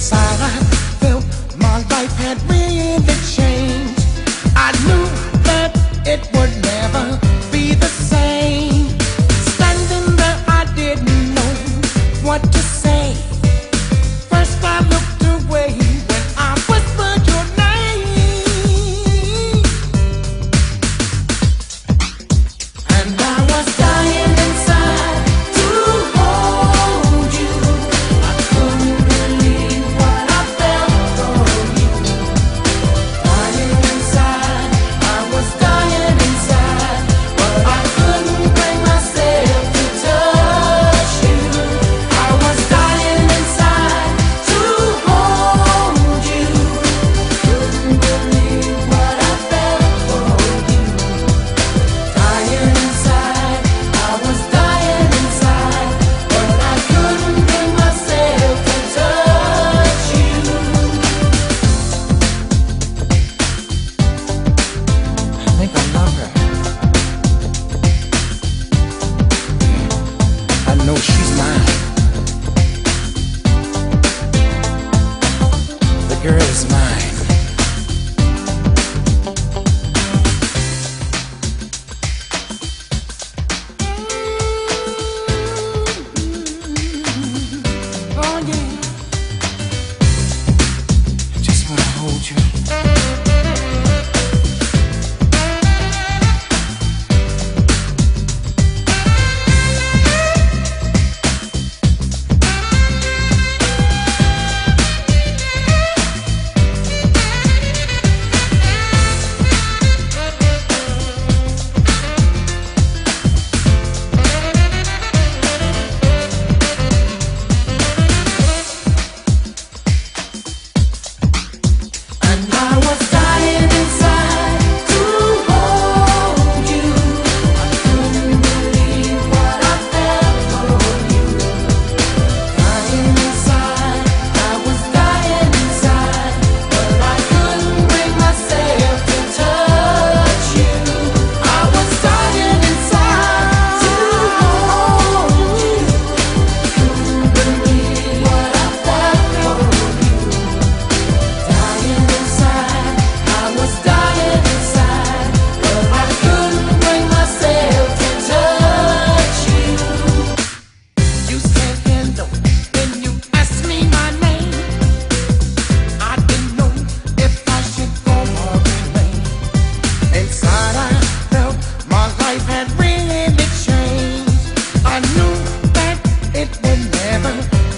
inside I felt my life had really changed. I knew that it would never be the same. Standing there, I didn't know what to say. First, I looked away. know she's mine. The girl is mine. heaven